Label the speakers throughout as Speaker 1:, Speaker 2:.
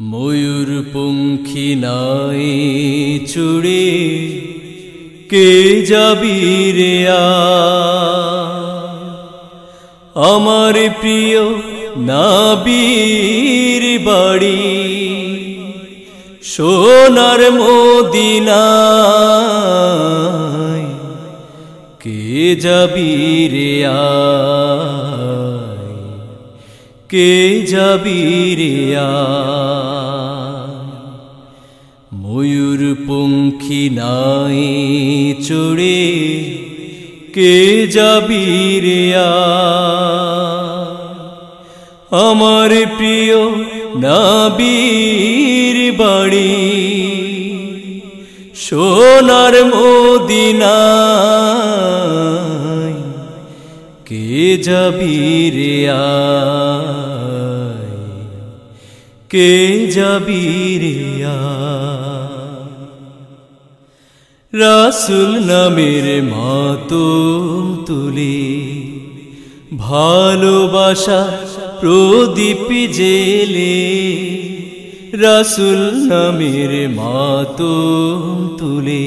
Speaker 1: ময়ূর পঙ্খী নাই চুড়ে, কে যাবি? আমার প্রিয় নাবির বাড়ি, সোনার মদিনায়, কে যাবি রে কে যাবি রে আয় ময়ূর পঙ্খী নাই চড়ে কে যাবি রে আয় আমার প্রিয় নাবির বাড়ি, সোনার মদিনায় কে যাবি রে কে যাবি রে রাসুল নামের মাতুম তুলে ভালোবাসা প্রদীপ জেলে রাসুল নামের মাতুম তুলে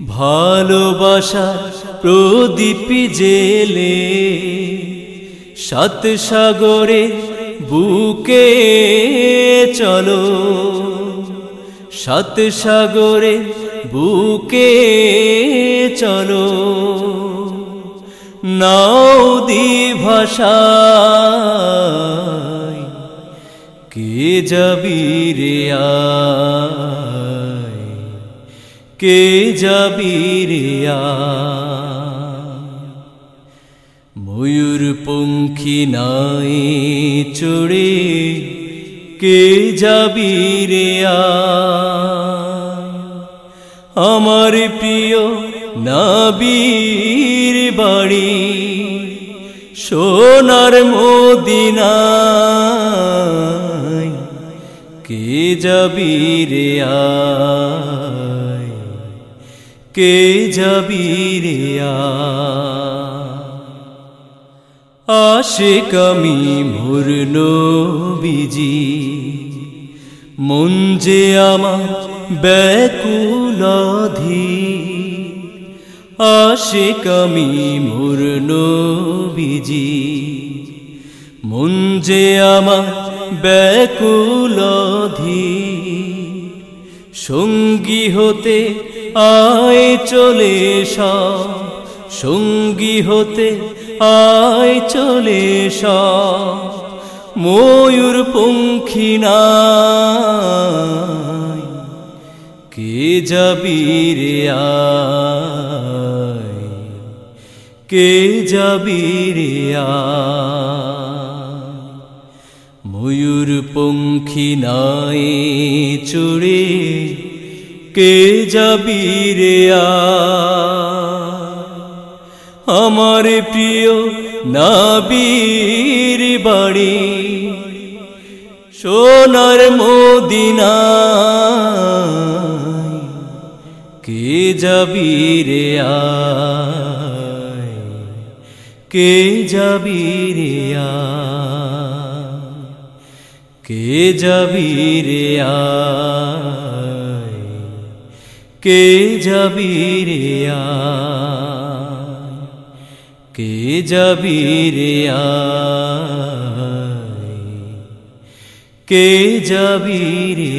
Speaker 1: ভালোবাসা প্রদীপ জেলে, সাত সাগরে বুকে চলো, সাত সাগরে বুকে চলো। নদী ভাষায় কে যাবি রে আয় কে যাবি রে আয়? ময়ূর পঙ্খী নাই চড়ে কে যাবি আমার প্রিয় নাবির বাড়ি সোনার মদিনায় কে যাবি কে যাবি রে আয় আশিক আমি মোর নবীজি, মন যে আমার ব্যাকুলাধি। আশিক আমি মোর নবীজি, মন যে আমার ব্যাকুলাধি। সঙ্গী হতে আয় চলে সঙ্গী হতে আয় চলে ময়ূর পঙ্খী নাই, কে যাবি রে আয়, কে যাবি রে ময়ূর পঙ্খী নাই চড়ে কে যাবি রে আমার প্রিয় নাবির বাড়ি, সোনার মদিনায় কে যাবি রে কে যাবি রে কে যাবি রে কে যাবি রে কে যাবি রে কে যাবি রে